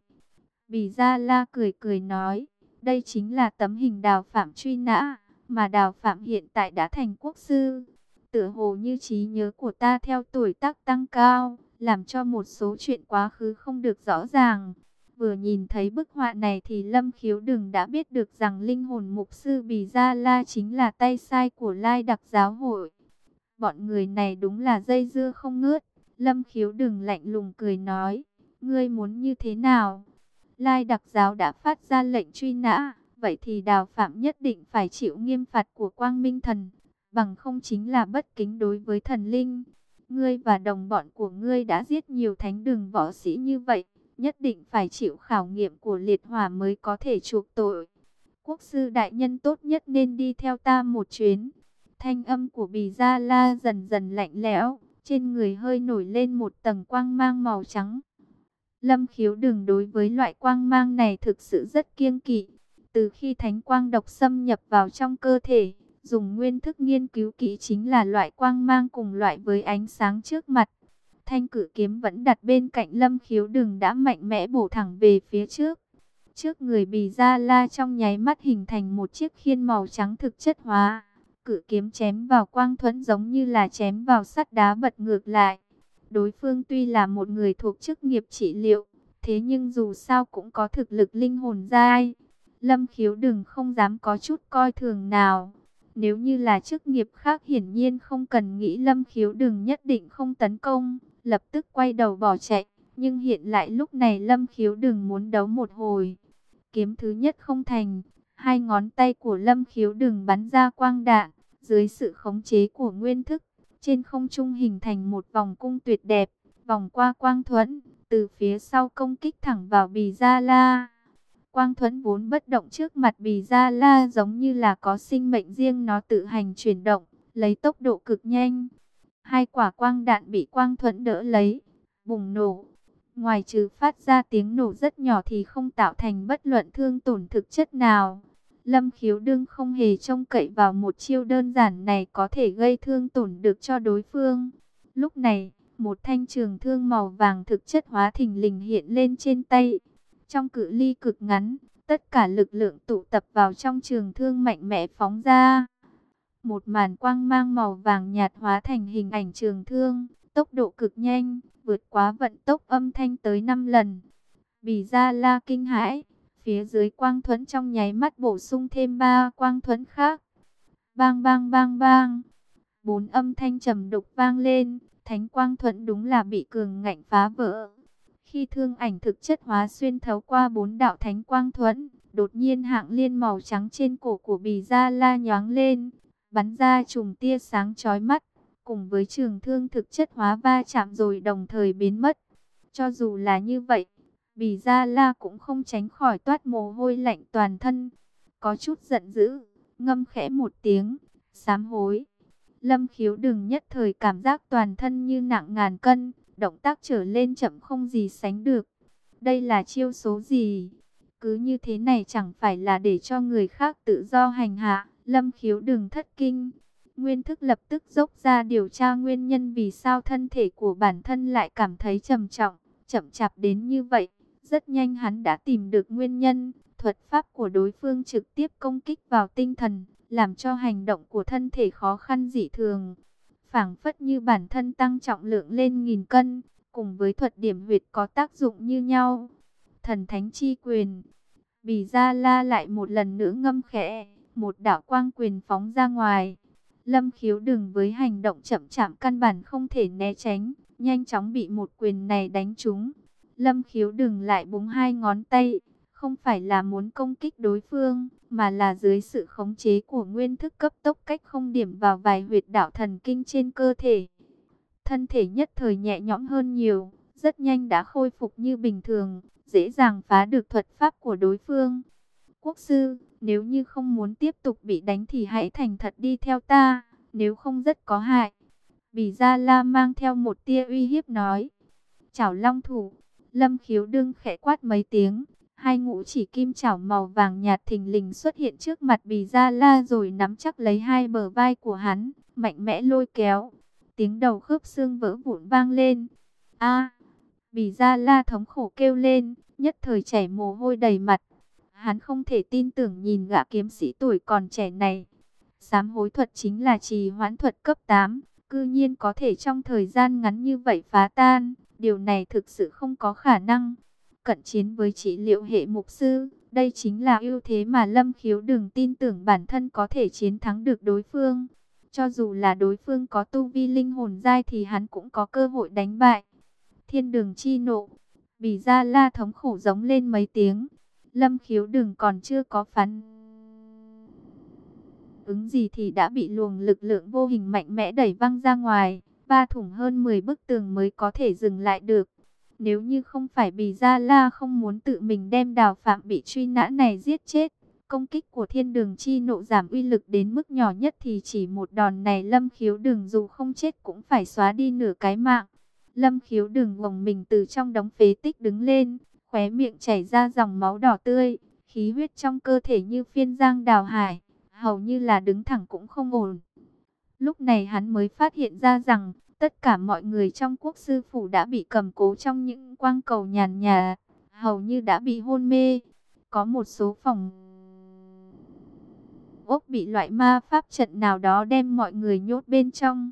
Bì Gia La cười cười nói, đây chính là tấm hình đào phạm truy nã, mà đào phạm hiện tại đã thành quốc sư. Tựa hồ như trí nhớ của ta theo tuổi tác tăng cao, làm cho một số chuyện quá khứ không được rõ ràng. Vừa nhìn thấy bức họa này thì Lâm Khiếu Đừng đã biết được rằng linh hồn mục sư Bì Gia La chính là tay sai của Lai Đặc Giáo hội. Bọn người này đúng là dây dưa không ngớt. Lâm Khiếu Đừng lạnh lùng cười nói, ngươi muốn như thế nào? Lai đặc giáo đã phát ra lệnh truy nã, vậy thì đào phạm nhất định phải chịu nghiêm phạt của quang minh thần, bằng không chính là bất kính đối với thần linh. Ngươi và đồng bọn của ngươi đã giết nhiều thánh đường võ sĩ như vậy, nhất định phải chịu khảo nghiệm của liệt hỏa mới có thể chuộc tội. Quốc sư đại nhân tốt nhất nên đi theo ta một chuyến. Thanh âm của bì gia la dần dần lạnh lẽo, trên người hơi nổi lên một tầng quang mang màu trắng. Lâm khiếu đừng đối với loại quang mang này thực sự rất kiêng kỵ. Từ khi thánh quang độc xâm nhập vào trong cơ thể, dùng nguyên thức nghiên cứu kỹ chính là loại quang mang cùng loại với ánh sáng trước mặt. Thanh cử kiếm vẫn đặt bên cạnh lâm khiếu đừng đã mạnh mẽ bổ thẳng về phía trước. Trước người bì ra la trong nháy mắt hình thành một chiếc khiên màu trắng thực chất hóa. Cử kiếm chém vào quang thuẫn giống như là chém vào sắt đá bật ngược lại. Đối phương tuy là một người thuộc chức nghiệp trị liệu, thế nhưng dù sao cũng có thực lực linh hồn dai Lâm khiếu đừng không dám có chút coi thường nào. Nếu như là chức nghiệp khác hiển nhiên không cần nghĩ lâm khiếu đừng nhất định không tấn công, lập tức quay đầu bỏ chạy. Nhưng hiện lại lúc này lâm khiếu đừng muốn đấu một hồi. Kiếm thứ nhất không thành, hai ngón tay của lâm khiếu đừng bắn ra quang đạn, dưới sự khống chế của nguyên thức trên không trung hình thành một vòng cung tuyệt đẹp, vòng qua quang thuẫn, từ phía sau công kích thẳng vào bì gia la. Quang thuẫn vốn bất động trước mặt bì gia la giống như là có sinh mệnh riêng nó tự hành chuyển động, lấy tốc độ cực nhanh. Hai quả quang đạn bị quang thuẫn đỡ lấy, bùng nổ. Ngoài trừ phát ra tiếng nổ rất nhỏ thì không tạo thành bất luận thương tổn thực chất nào. Lâm khiếu đương không hề trông cậy vào một chiêu đơn giản này có thể gây thương tổn được cho đối phương. Lúc này, một thanh trường thương màu vàng thực chất hóa thình lình hiện lên trên tay. Trong cự ly cực ngắn, tất cả lực lượng tụ tập vào trong trường thương mạnh mẽ phóng ra. Một màn quang mang màu vàng nhạt hóa thành hình ảnh trường thương, tốc độ cực nhanh, vượt quá vận tốc âm thanh tới 5 lần. Bì ra la kinh hãi, Phía dưới quang thuẫn trong nháy mắt bổ sung thêm ba quang thuẫn khác. Bang bang bang bang. Bốn âm thanh trầm đục vang lên, thánh quang thuẫn đúng là bị cường ngạnh phá vỡ. Khi thương ảnh thực chất hóa xuyên thấu qua bốn đạo thánh quang thuẫn, đột nhiên hạng liên màu trắng trên cổ của bì gia la nhoáng lên, bắn ra trùng tia sáng chói mắt, cùng với trường thương thực chất hóa va chạm rồi đồng thời biến mất. Cho dù là như vậy, Bì Gia La cũng không tránh khỏi toát mồ hôi lạnh toàn thân. Có chút giận dữ, ngâm khẽ một tiếng, sám hối. Lâm khiếu đừng nhất thời cảm giác toàn thân như nặng ngàn cân, động tác trở lên chậm không gì sánh được. Đây là chiêu số gì? Cứ như thế này chẳng phải là để cho người khác tự do hành hạ. Lâm khiếu đừng thất kinh. Nguyên thức lập tức dốc ra điều tra nguyên nhân vì sao thân thể của bản thân lại cảm thấy trầm trọng, chậm chạp đến như vậy Rất nhanh hắn đã tìm được nguyên nhân, thuật pháp của đối phương trực tiếp công kích vào tinh thần, làm cho hành động của thân thể khó khăn dị thường phảng phất như bản thân tăng trọng lượng lên nghìn cân, cùng với thuật điểm huyệt có tác dụng như nhau. Thần thánh chi quyền, Bì Gia La lại một lần nữa ngâm khẽ, một đạo quang quyền phóng ra ngoài. Lâm khiếu đừng với hành động chậm chạm căn bản không thể né tránh, nhanh chóng bị một quyền này đánh trúng. Lâm khiếu đừng lại búng hai ngón tay, không phải là muốn công kích đối phương, mà là dưới sự khống chế của nguyên thức cấp tốc cách không điểm vào vài huyệt đạo thần kinh trên cơ thể. Thân thể nhất thời nhẹ nhõm hơn nhiều, rất nhanh đã khôi phục như bình thường, dễ dàng phá được thuật pháp của đối phương. Quốc sư, nếu như không muốn tiếp tục bị đánh thì hãy thành thật đi theo ta, nếu không rất có hại. bì Gia La mang theo một tia uy hiếp nói. Chảo long thủ, lâm khiếu đương khẽ quát mấy tiếng. Hai ngũ chỉ kim chảo màu vàng nhạt thình lình xuất hiện trước mặt Bì Gia La rồi nắm chắc lấy hai bờ vai của hắn, mạnh mẽ lôi kéo. Tiếng đầu khớp xương vỡ vụn vang lên. A! Bì Gia La thống khổ kêu lên, nhất thời chảy mồ hôi đầy mặt. Hắn không thể tin tưởng nhìn gã kiếm sĩ tuổi còn trẻ này. Sám hối thuật chính là trì hoãn thuật cấp 8, cư nhiên có thể trong thời gian ngắn như vậy phá tan, điều này thực sự không có khả năng. Cận chiến với trị liệu hệ mục sư, đây chính là ưu thế mà Lâm Khiếu đừng tin tưởng bản thân có thể chiến thắng được đối phương. Cho dù là đối phương có tu vi linh hồn dai thì hắn cũng có cơ hội đánh bại. Thiên đường chi nộ, Bỉ Gia La thống khổ giống lên mấy tiếng. Lâm khiếu đừng còn chưa có phán ứng gì thì đã bị luồng lực lượng vô hình mạnh mẽ đẩy văng ra ngoài. Ba thủng hơn 10 bức tường mới có thể dừng lại được. Nếu như không phải Bì Gia La không muốn tự mình đem đào phạm bị truy nã này giết chết. Công kích của thiên đường chi nộ giảm uy lực đến mức nhỏ nhất thì chỉ một đòn này lâm khiếu đường dù không chết cũng phải xóa đi nửa cái mạng. Lâm khiếu đường gồng mình từ trong đống phế tích đứng lên, khóe miệng chảy ra dòng máu đỏ tươi, khí huyết trong cơ thể như phiên giang đào hải, hầu như là đứng thẳng cũng không ổn. Lúc này hắn mới phát hiện ra rằng, tất cả mọi người trong quốc sư phủ đã bị cầm cố trong những quang cầu nhàn nhà, hầu như đã bị hôn mê. Có một số phòng ốc bị loại ma pháp trận nào đó đem mọi người nhốt bên trong.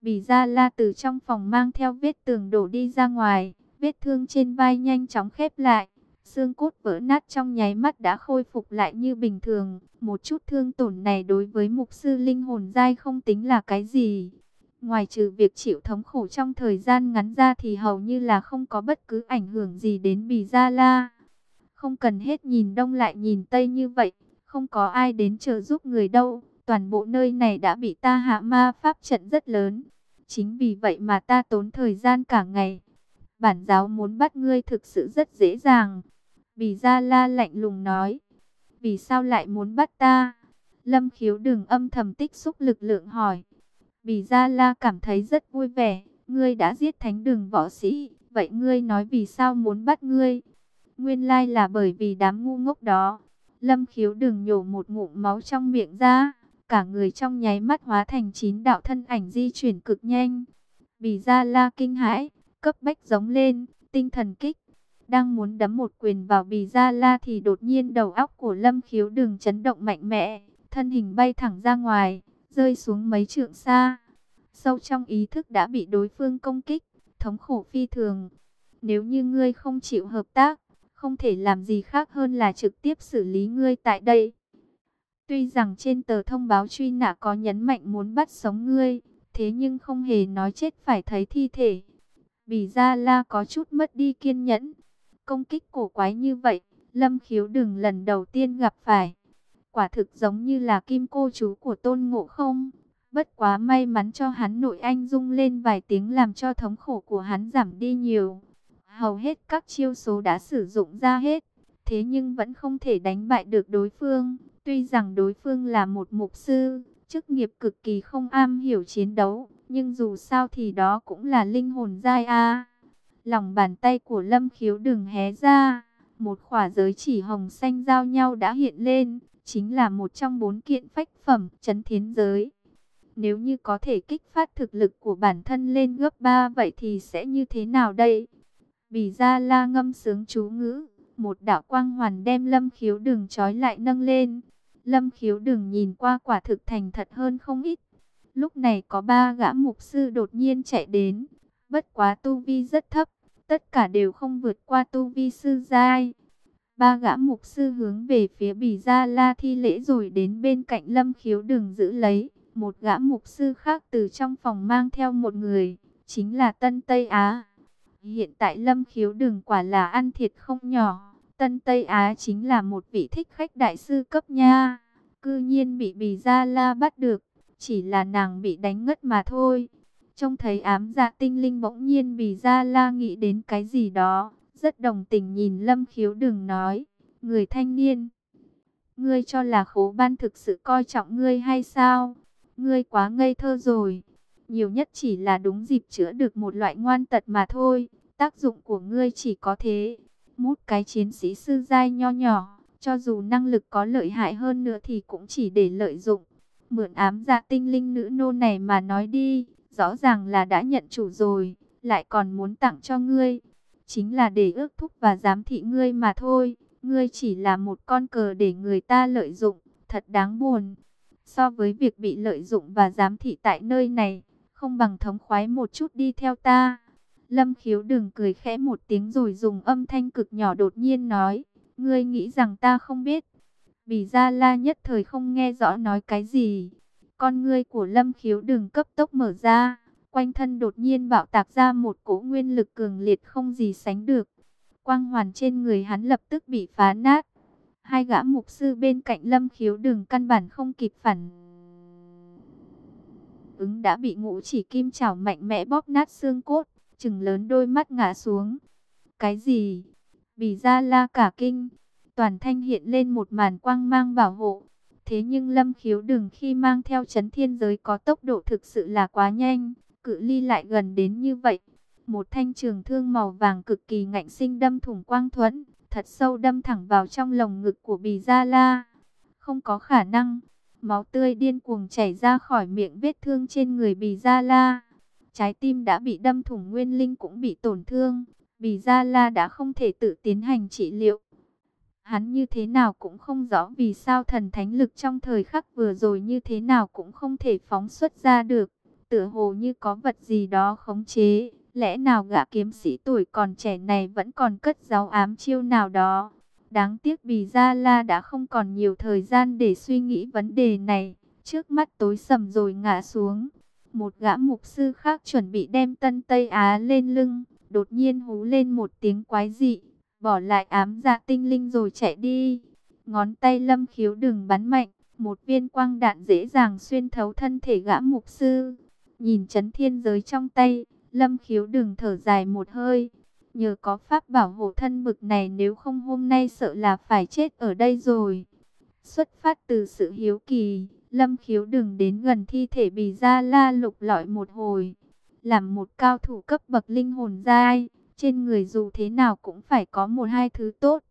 Bì Gia La từ trong phòng mang theo vết tường đổ đi ra ngoài, vết thương trên vai nhanh chóng khép lại. Xương cốt vỡ nát trong nháy mắt đã khôi phục lại như bình thường. Một chút thương tổn này đối với mục sư linh hồn dai không tính là cái gì. Ngoài trừ việc chịu thống khổ trong thời gian ngắn ra thì hầu như là không có bất cứ ảnh hưởng gì đến Bì Gia La. Không cần hết nhìn đông lại nhìn tây như vậy, không có ai đến trợ giúp người đâu. Toàn bộ nơi này đã bị ta hạ ma pháp trận rất lớn. Chính vì vậy mà ta tốn thời gian cả ngày. Bản giáo muốn bắt ngươi thực sự rất dễ dàng. Bì Gia La lạnh lùng nói. Vì sao lại muốn bắt ta? Lâm khiếu đừng âm thầm tích xúc lực lượng hỏi. Vì Gia La cảm thấy rất vui vẻ. Ngươi đã giết thánh đường võ sĩ. Vậy ngươi nói vì sao muốn bắt ngươi? Nguyên lai là bởi vì đám ngu ngốc đó. Lâm khiếu đừng nhổ một ngụm máu trong miệng ra cả người trong nháy mắt hóa thành chín đạo thân ảnh di chuyển cực nhanh. Bì Gia La kinh hãi, cấp bách giống lên, tinh thần kích. Đang muốn đấm một quyền vào Bì Gia La thì đột nhiên đầu óc của Lâm Khiếu đừng chấn động mạnh mẽ, thân hình bay thẳng ra ngoài, rơi xuống mấy trượng xa. Sâu trong ý thức đã bị đối phương công kích, thống khổ phi thường. Nếu như ngươi không chịu hợp tác, không thể làm gì khác hơn là trực tiếp xử lý ngươi tại đây. Tuy rằng trên tờ thông báo truy nã có nhấn mạnh muốn bắt sống ngươi, thế nhưng không hề nói chết phải thấy thi thể. Bỉ Gia La có chút mất đi kiên nhẫn. Công kích cổ quái như vậy, Lâm Khiếu đừng lần đầu tiên gặp phải. Quả thực giống như là kim cô chú của tôn ngộ không. Bất quá may mắn cho hắn nội anh rung lên vài tiếng làm cho thống khổ của hắn giảm đi nhiều. Hầu hết các chiêu số đã sử dụng ra hết, thế nhưng vẫn không thể đánh bại được đối phương. Tuy rằng đối phương là một mục sư, chức nghiệp cực kỳ không am hiểu chiến đấu, nhưng dù sao thì đó cũng là linh hồn giai a. Lòng bàn tay của Lâm Khiếu đừng hé ra, một khỏa giới chỉ hồng xanh giao nhau đã hiện lên, chính là một trong bốn kiện phách phẩm chấn thiên giới. Nếu như có thể kích phát thực lực của bản thân lên gấp 3 vậy thì sẽ như thế nào đây? Vì Gia La ngâm sướng chú ngữ, một đạo quang hoàn đem Lâm Khiếu Đừng trói lại nâng lên. Lâm Khiếu Đừng nhìn qua quả thực thành thật hơn không ít. Lúc này có ba gã mục sư đột nhiên chạy đến, bất quá tu vi rất thấp, tất cả đều không vượt qua tu vi sư giai. Ba gã mục sư hướng về phía Bì Gia La thi lễ rồi đến bên cạnh Lâm Khiếu Đừng giữ lấy. Một gã mục sư khác từ trong phòng mang theo một người, chính là Tân Tây Á. Hiện tại Lâm Khiếu Đừng quả là ăn thiệt không nhỏ. Tân Tây Á chính là một vị thích khách đại sư cấp nha. Cư nhiên bị Bì Gia La bắt được, chỉ là nàng bị đánh ngất mà thôi. Trông thấy ám dạ tinh linh bỗng nhiên Bì Gia La nghĩ đến cái gì đó, rất đồng tình nhìn Lâm Khiếu Đừng nói, người thanh niên. Ngươi cho là khố ban thực sự coi trọng ngươi hay sao? Ngươi quá ngây thơ rồi. Nhiều nhất chỉ là đúng dịp chữa được một loại ngoan tật mà thôi. Tác dụng của ngươi chỉ có thế. Mút cái chiến sĩ sư giai nho nhỏ. Cho dù năng lực có lợi hại hơn nữa thì cũng chỉ để lợi dụng. Mượn ám dạ tinh linh nữ nô này mà nói đi. Rõ ràng là đã nhận chủ rồi. Lại còn muốn tặng cho ngươi. Chính là để ước thúc và giám thị ngươi mà thôi. Ngươi chỉ là một con cờ để người ta lợi dụng. Thật đáng buồn. So với việc bị lợi dụng và giám thị tại nơi này, không bằng thống khoái một chút đi theo ta. Lâm khiếu đừng cười khẽ một tiếng rồi dùng âm thanh cực nhỏ đột nhiên nói, ngươi nghĩ rằng ta không biết. Bỉ Gia La nhất thời không nghe rõ nói cái gì. Con ngươi của Lâm khiếu đừng cấp tốc mở ra, quanh thân đột nhiên bạo tạc ra một cỗ nguyên lực cường liệt không gì sánh được. Quang hoàn trên người hắn lập tức bị phá nát. Hai gã mục sư bên cạnh lâm khiếu đường căn bản không kịp phản. Ứng đã bị ngũ chỉ kim chảo mạnh mẽ bóp nát xương cốt, chừng lớn đôi mắt ngã xuống. Cái gì? Bì ra la cả kinh, toàn thanh hiện lên một màn quang mang bảo hộ. Thế nhưng lâm khiếu đường khi mang theo chấn thiên giới có tốc độ thực sự là quá nhanh, cự ly lại gần đến như vậy. Một thanh trường thương màu vàng cực kỳ ngạnh sinh đâm thủng quang thuẫn, thật sâu đâm thẳng vào trong lồng ngực của Bì Gia La. Không có khả năng, máu tươi điên cuồng chảy ra khỏi miệng vết thương trên người Bì Gia La. Trái tim đã bị đâm thủng nguyên linh cũng bị tổn thương, Bì Gia La đã không thể tự tiến hành trị liệu. Hắn như thế nào cũng không rõ vì sao thần thánh lực trong thời khắc vừa rồi như thế nào cũng không thể phóng xuất ra được. Tựa hồ như có vật gì đó khống chế, Lẽ nào gã kiếm sĩ tuổi còn trẻ này vẫn còn cất giáo ám chiêu nào đó? Đáng tiếc Bì Gia La đã không còn nhiều thời gian để suy nghĩ vấn đề này. Trước mắt tối sầm rồi ngã xuống. Một gã mục sư khác chuẩn bị đem Tân Tây Á lên lưng. Đột nhiên hú lên một tiếng quái dị. Bỏ lại ám dạ tinh linh rồi chạy đi. Ngón tay lâm khiếu đừng bắn mạnh. Một viên quang đạn dễ dàng xuyên thấu thân thể gã mục sư. Nhìn chấn thiên giới trong tay Lâm khiếu đừng thở dài một hơi. Nhờ có pháp bảo hộ thân bực này nếu không hôm nay sợ là phải chết ở đây rồi. Xuất phát từ sự hiếu kỳ, Lâm khiếu đừng đến gần thi thể bì ra la lục lọi một hồi. Làm một cao thủ cấp bậc linh hồn giai, trên người dù thế nào cũng phải có một hai thứ tốt.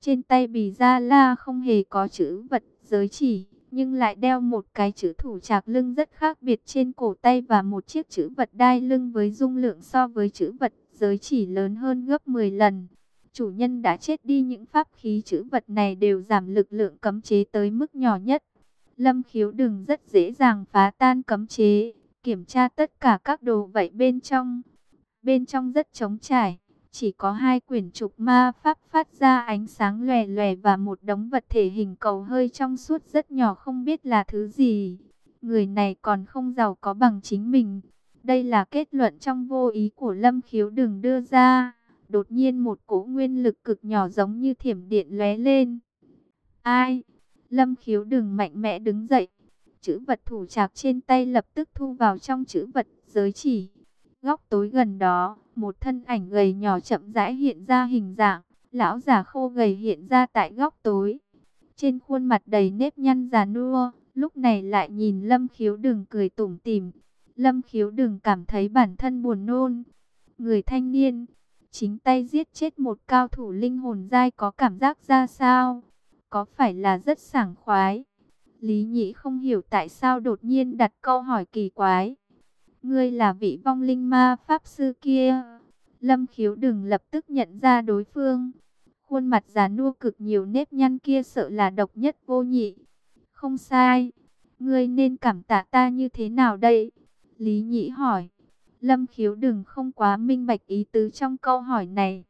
Trên tay bì ra la không hề có chữ vật giới chỉ nhưng lại đeo một cái chữ thủ trạc lưng rất khác biệt trên cổ tay và một chiếc chữ vật đai lưng với dung lượng so với chữ vật giới chỉ lớn hơn gấp 10 lần. Chủ nhân đã chết đi những pháp khí chữ vật này đều giảm lực lượng cấm chế tới mức nhỏ nhất. Lâm khiếu đừng rất dễ dàng phá tan cấm chế, kiểm tra tất cả các đồ vậy bên trong. Bên trong rất trống trải chỉ có hai quyển trục ma pháp phát ra ánh sáng lòe lòe và một đống vật thể hình cầu hơi trong suốt rất nhỏ không biết là thứ gì. Người này còn không giàu có bằng chính mình. Đây là kết luận trong vô ý của Lâm Khiếu đừng đưa ra. Đột nhiên một cỗ nguyên lực cực nhỏ giống như thiểm điện lóe lên. Ai? Lâm Khiếu đừng mạnh mẽ đứng dậy. Chữ vật thủ trạc trên tay lập tức thu vào trong chữ vật giới chỉ. Góc tối gần đó, một thân ảnh gầy nhỏ chậm rãi hiện ra hình dạng, lão già khô gầy hiện ra tại góc tối. Trên khuôn mặt đầy nếp nhăn già nua, lúc này lại nhìn Lâm Khiếu Đừng cười tủm tỉm. Lâm Khiếu Đừng cảm thấy bản thân buồn nôn. Người thanh niên, chính tay giết chết một cao thủ linh hồn dai có cảm giác ra sao? Có phải là rất sảng khoái? Lý Nhĩ không hiểu tại sao đột nhiên đặt câu hỏi kỳ quái. Ngươi là vị vong linh ma pháp sư kia. Lâm khiếu đừng lập tức nhận ra đối phương. Khuôn mặt già nua cực nhiều nếp nhăn kia sợ là độc nhất vô nhị. Không sai. Ngươi nên cảm tạ ta như thế nào đây? Lý nhị hỏi. Lâm khiếu đừng không quá minh bạch ý tứ trong câu hỏi này.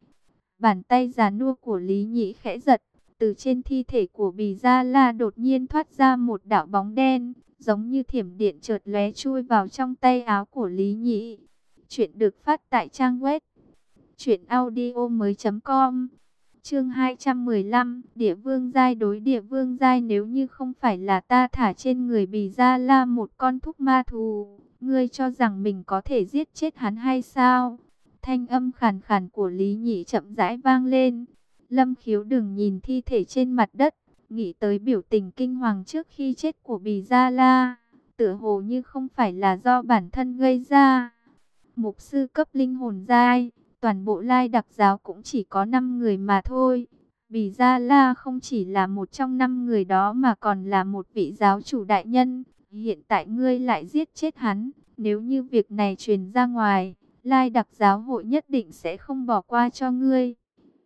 Bàn tay già nua của Lý nhị khẽ giật. Từ trên thi thể của Bì Gia La đột nhiên thoát ra một đạo bóng đen, giống như thiểm điện chợt lóe chui vào trong tay áo của Lý Nhị. Chuyện được phát tại trang web truyệnaudiomoi.com. Chương 215, Địa Vương giai đối Địa Vương giai nếu như không phải là ta thả trên người Bì Gia La một con thúc ma thù, ngươi cho rằng mình có thể giết chết hắn hay sao? Thanh âm khàn khàn của Lý Nhị chậm rãi vang lên. Lâm khiếu đừng nhìn thi thể trên mặt đất, nghĩ tới biểu tình kinh hoàng trước khi chết của Bì Gia La, tựa hồ như không phải là do bản thân gây ra. Mục sư cấp linh hồn giai, toàn bộ lai đặc giáo cũng chỉ có 5 người mà thôi. Bì Gia La không chỉ là một trong 5 người đó mà còn là một vị giáo chủ đại nhân. Hiện tại ngươi lại giết chết hắn, nếu như việc này truyền ra ngoài, lai đặc giáo hội nhất định sẽ không bỏ qua cho ngươi.